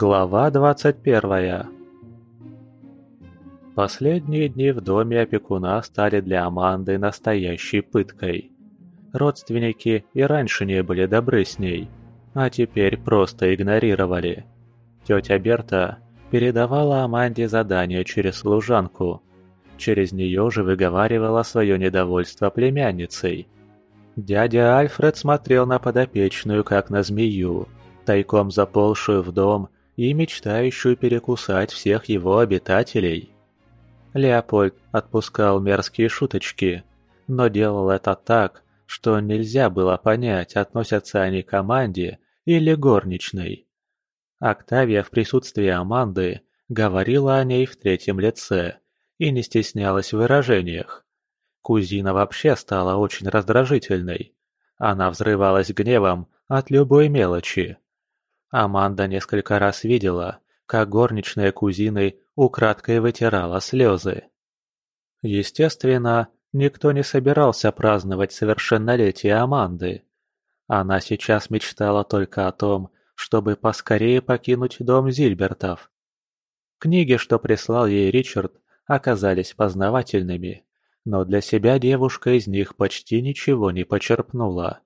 Глава 21 Последние дни в доме опекуна стали для Аманды настоящей пыткой. Родственники и раньше не были добры с ней, а теперь просто игнорировали. Тетя Берта передавала Аманде задания через служанку. Через нее же выговаривала свое недовольство племянницей. Дядя Альфред смотрел на подопечную, как на змею, тайком заползшую в дом и мечтающую перекусать всех его обитателей. Леопольд отпускал мерзкие шуточки, но делал это так, что нельзя было понять, относятся они к команде или горничной. Октавия в присутствии Аманды говорила о ней в третьем лице и не стеснялась в выражениях. Кузина вообще стала очень раздражительной. Она взрывалась гневом от любой мелочи. Аманда несколько раз видела, как горничная кузины украдкой вытирала слезы. Естественно, никто не собирался праздновать совершеннолетие Аманды. Она сейчас мечтала только о том, чтобы поскорее покинуть дом Зильбертов. Книги, что прислал ей Ричард, оказались познавательными, но для себя девушка из них почти ничего не почерпнула.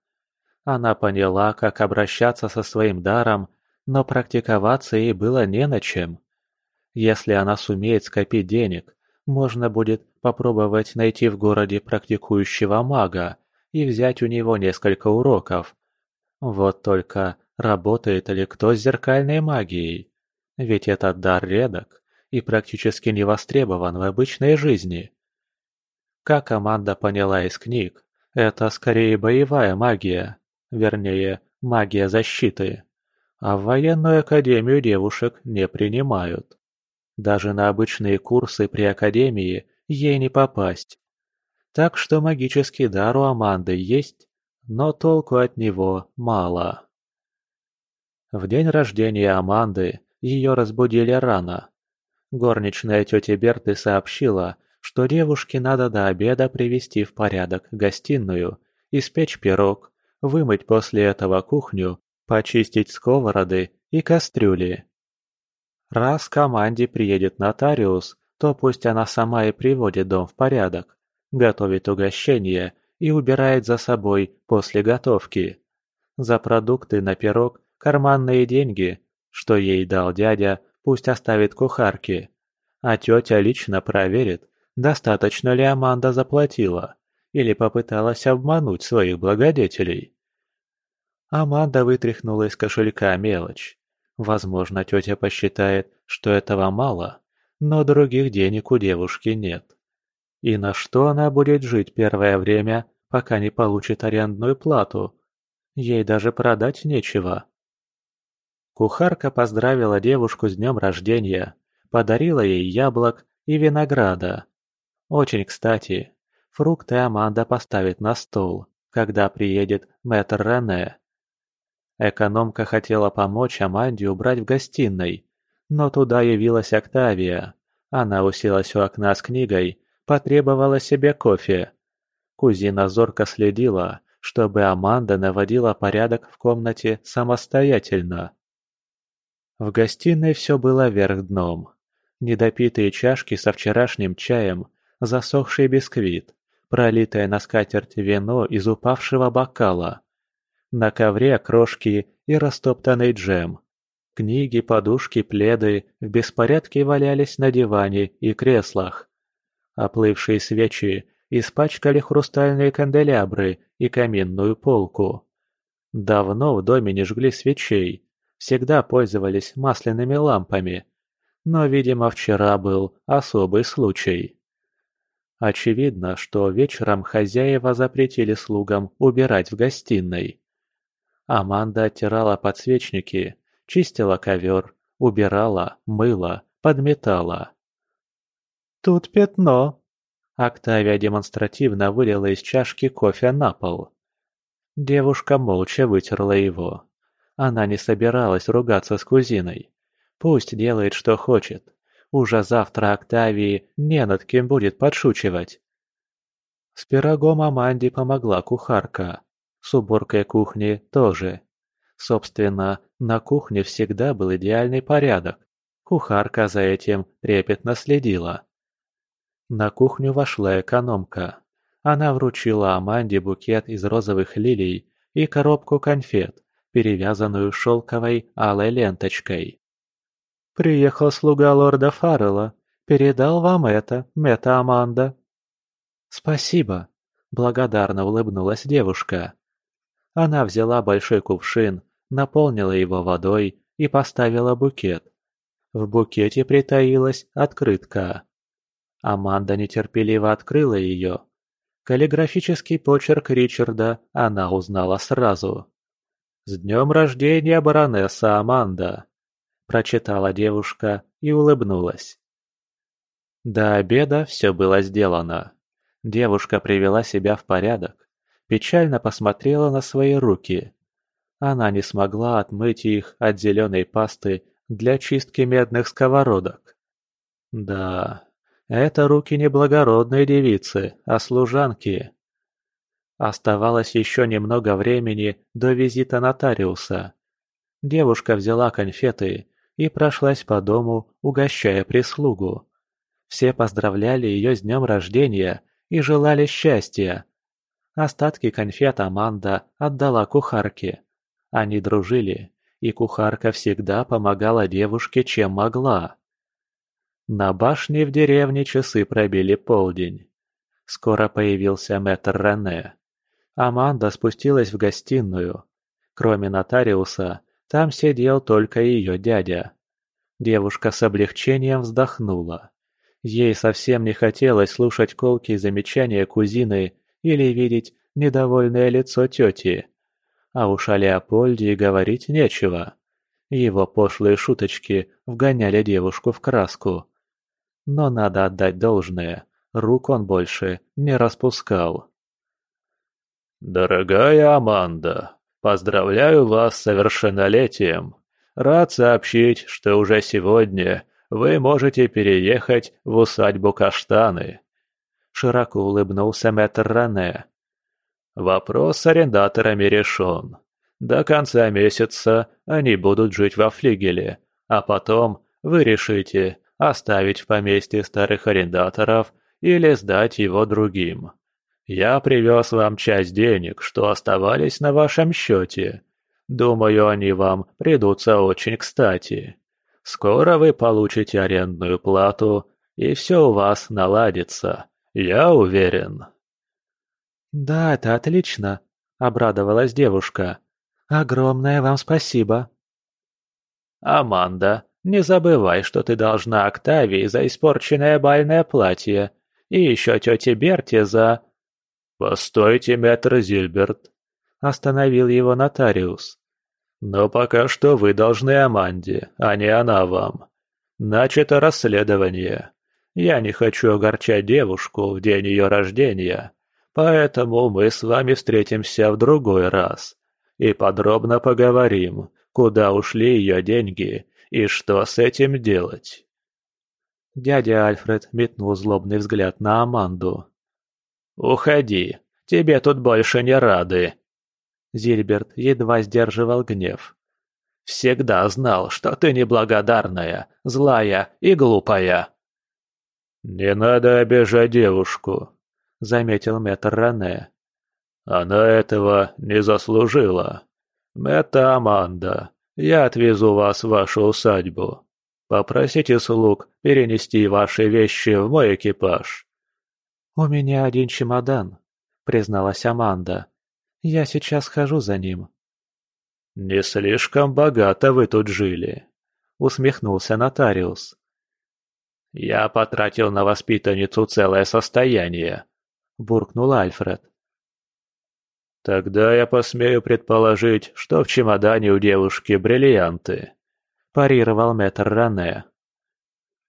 Она поняла, как обращаться со своим даром, но практиковаться ей было не на чем. Если она сумеет скопить денег, можно будет попробовать найти в городе практикующего мага и взять у него несколько уроков. Вот только работает ли кто с зеркальной магией? Ведь этот дар редок и практически не востребован в обычной жизни. Как команда поняла из книг, это скорее боевая магия, вернее, магия защиты. А в военную академию девушек не принимают. Даже на обычные курсы при академии ей не попасть. Так что магический дар у Аманды есть, но толку от него мало. В день рождения Аманды ее разбудили рано. Горничная тетя Берты сообщила, что девушке надо до обеда привести в порядок гостиную, испечь пирог, вымыть после этого кухню, почистить сковороды и кастрюли. Раз команде приедет нотариус, то пусть она сама и приводит дом в порядок, готовит угощение и убирает за собой после готовки. За продукты на пирог карманные деньги, что ей дал дядя, пусть оставит кухарке. А тетя лично проверит, достаточно ли Аманда заплатила или попыталась обмануть своих благодетелей. Аманда вытряхнула из кошелька мелочь. Возможно, тетя посчитает, что этого мало, но других денег у девушки нет. И на что она будет жить первое время, пока не получит арендную плату? Ей даже продать нечего. Кухарка поздравила девушку с днем рождения, подарила ей яблок и винограда. Очень кстати, фрукты Аманда поставит на стол, когда приедет мэтр Рене. Экономка хотела помочь Аманде убрать в гостиной, но туда явилась Октавия. Она уселась у окна с книгой, потребовала себе кофе. Кузина зорко следила, чтобы Аманда наводила порядок в комнате самостоятельно. В гостиной все было вверх дном. Недопитые чашки со вчерашним чаем, засохший бисквит, пролитое на скатерть вино из упавшего бокала. На ковре крошки и растоптанный джем. Книги, подушки, пледы в беспорядке валялись на диване и креслах. Оплывшие свечи испачкали хрустальные канделябры и каминную полку. Давно в доме не жгли свечей, всегда пользовались масляными лампами. Но, видимо, вчера был особый случай. Очевидно, что вечером хозяева запретили слугам убирать в гостиной. Аманда оттирала подсвечники, чистила ковер, убирала, мыла, подметала. «Тут пятно!» Октавия демонстративно вылила из чашки кофе на пол. Девушка молча вытерла его. Она не собиралась ругаться с кузиной. Пусть делает, что хочет. Уже завтра Октавии не над кем будет подшучивать. С пирогом Аманде помогла кухарка. С уборкой кухни тоже. Собственно, На кухне всегда был идеальный порядок. Кухарка за этим трепетно следила. На кухню вошла экономка. Она вручила Аманде букет из розовых лилий и коробку конфет, перевязанную шелковой алой ленточкой. «Приехал слуга лорда Фаррелла. Передал вам это, Мета Аманда». «Спасибо», — благодарно улыбнулась девушка. Она взяла большой кувшин, наполнила его водой и поставила букет. В букете притаилась открытка. Аманда нетерпеливо открыла ее. Каллиграфический почерк Ричарда она узнала сразу. «С днем рождения, баронесса Аманда!» Прочитала девушка и улыбнулась. До обеда все было сделано. Девушка привела себя в порядок, печально посмотрела на свои руки. Она не смогла отмыть их от зеленой пасты для чистки медных сковородок. Да, это руки не благородной девицы, а служанки. Оставалось еще немного времени до визита нотариуса. Девушка взяла конфеты и прошлась по дому, угощая прислугу. Все поздравляли ее с днем рождения и желали счастья. Остатки конфет Аманда отдала кухарке. Они дружили, и кухарка всегда помогала девушке, чем могла. На башне в деревне часы пробили полдень. Скоро появился мэтр Рене. Аманда спустилась в гостиную. Кроме нотариуса, там сидел только ее дядя. Девушка с облегчением вздохнула. Ей совсем не хотелось слушать колкие замечания кузины или видеть недовольное лицо тети. А уж о Леопольде говорить нечего. Его пошлые шуточки вгоняли девушку в краску. Но надо отдать должное, рук он больше не распускал. «Дорогая Аманда, поздравляю вас с совершеннолетием. Рад сообщить, что уже сегодня вы можете переехать в усадьбу Каштаны», — широко улыбнулся мэтр Рене. «Вопрос с арендаторами решен. До конца месяца они будут жить во флигеле, а потом вы решите, оставить в поместье старых арендаторов или сдать его другим. Я привез вам часть денег, что оставались на вашем счете. Думаю, они вам придутся очень кстати. Скоро вы получите арендную плату, и все у вас наладится. Я уверен». «Да, это отлично», — обрадовалась девушка. «Огромное вам спасибо». «Аманда, не забывай, что ты должна Октавии за испорченное бальное платье, и еще тете Берти за...» «Постойте, мэтр Зильберт», — остановил его нотариус. «Но пока что вы должны Аманде, а не она вам. Начато расследование. Я не хочу огорчать девушку в день ее рождения, поэтому мы с вами встретимся в другой раз и подробно поговорим, куда ушли ее деньги и что с этим делать?» Дядя Альфред метнул злобный взгляд на Аманду. «Уходи, тебе тут больше не рады!» Зильберт едва сдерживал гнев. «Всегда знал, что ты неблагодарная, злая и глупая!» «Не надо обижать девушку», — заметил мэтр Рене. «Она этого не заслужила. Это Аманда. Я отвезу вас в вашу усадьбу. Попросите слуг перенести ваши вещи в мой экипаж». «У меня один чемодан», — призналась Аманда. «Я сейчас хожу за ним». «Не слишком богато вы тут жили», — усмехнулся нотариус. «Я потратил на воспитанницу целое состояние», — буркнул Альфред. «Тогда я посмею предположить, что в чемодане у девушки бриллианты», – парировал мэтр Ране.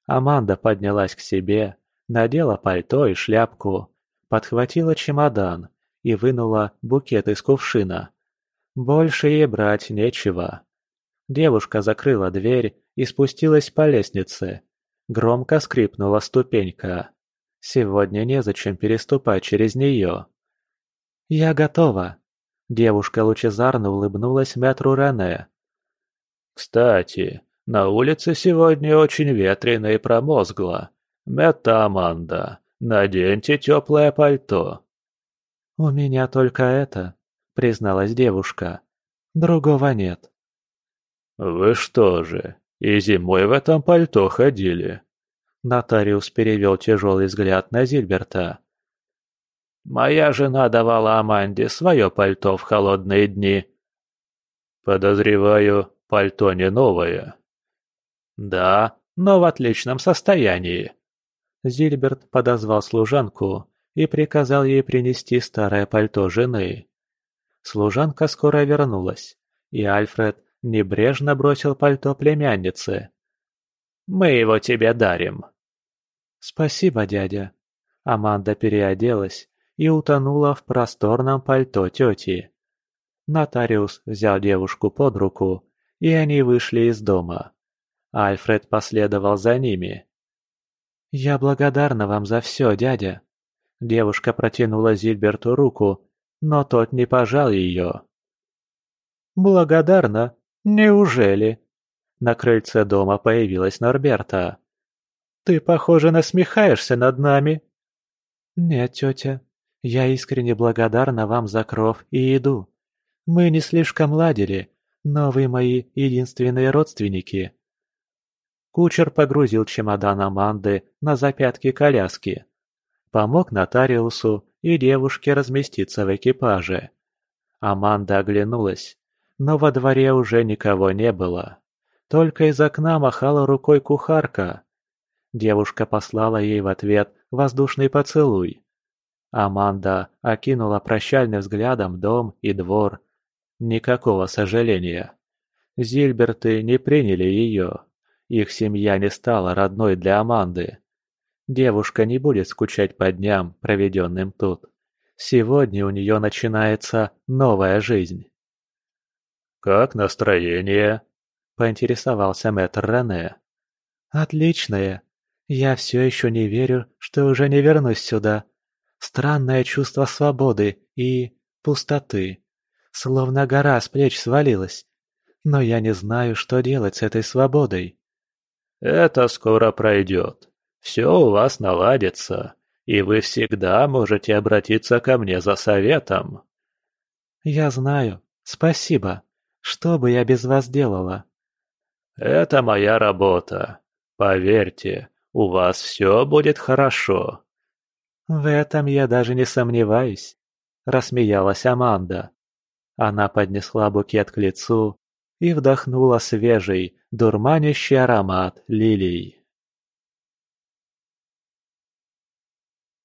Аманда поднялась к себе, надела пальто и шляпку, подхватила чемодан и вынула букет из кувшина. Больше ей брать нечего. Девушка закрыла дверь и спустилась по лестнице. Громко скрипнула ступенька. Сегодня незачем переступать через нее. «Я готова!» Девушка лучезарно улыбнулась мэтру Рене. Кстати, на улице сегодня очень ветрено и промозгло. Метта Аманда, наденьте теплое пальто. «У меня только это», — призналась девушка. «Другого нет». «Вы что же, и зимой в этом пальто ходили?» Нотариус перевел тяжелый взгляд на Зильберта. «Моя жена давала Аманде свое пальто в холодные дни». «Подозреваю, пальто не новое». «Да, но в отличном состоянии». Зильберт подозвал служанку и приказал ей принести старое пальто жены. Служанка скоро вернулась, и Альфред небрежно бросил пальто племяннице. «Мы его тебе дарим». «Спасибо, дядя». Аманда переоделась и утонула в просторном пальто тети. Нотариус взял девушку под руку, и они вышли из дома. Альфред последовал за ними. «Я благодарна вам за все, дядя». Девушка протянула Зильберту руку, но тот не пожал ее. «Благодарна? Неужели?» На крыльце дома появилась Норберта. «Ты, похоже, насмехаешься над нами». «Нет, тетя, я искренне благодарна вам за кров и еду. Мы не слишком ладили, но вы мои единственные родственники». Кучер погрузил чемодан Аманды на запятки коляски. Помог нотариусу и девушке разместиться в экипаже. Аманда оглянулась, но во дворе уже никого не было. Только из окна махала рукой кухарка. Девушка послала ей в ответ воздушный поцелуй. Аманда окинула прощальным взглядом дом и двор. Никакого сожаления. Зильберты не приняли ее. Их семья не стала родной для Аманды. Девушка не будет скучать по дням, проведенным тут. Сегодня у нее начинается новая жизнь. «Как настроение?» – поинтересовался мэтр Рене. «Отличное. Я все еще не верю, что уже не вернусь сюда. Странное чувство свободы и пустоты. Словно гора с плеч свалилась. Но я не знаю, что делать с этой свободой». «Это скоро пройдет. Все у вас наладится, и вы всегда можете обратиться ко мне за советом». «Я знаю. Спасибо. Что бы я без вас делала?» «Это моя работа. Поверьте, у вас все будет хорошо». «В этом я даже не сомневаюсь», — рассмеялась Аманда. Она поднесла букет к лицу и вдохнула свежий, дурманящий аромат лилий.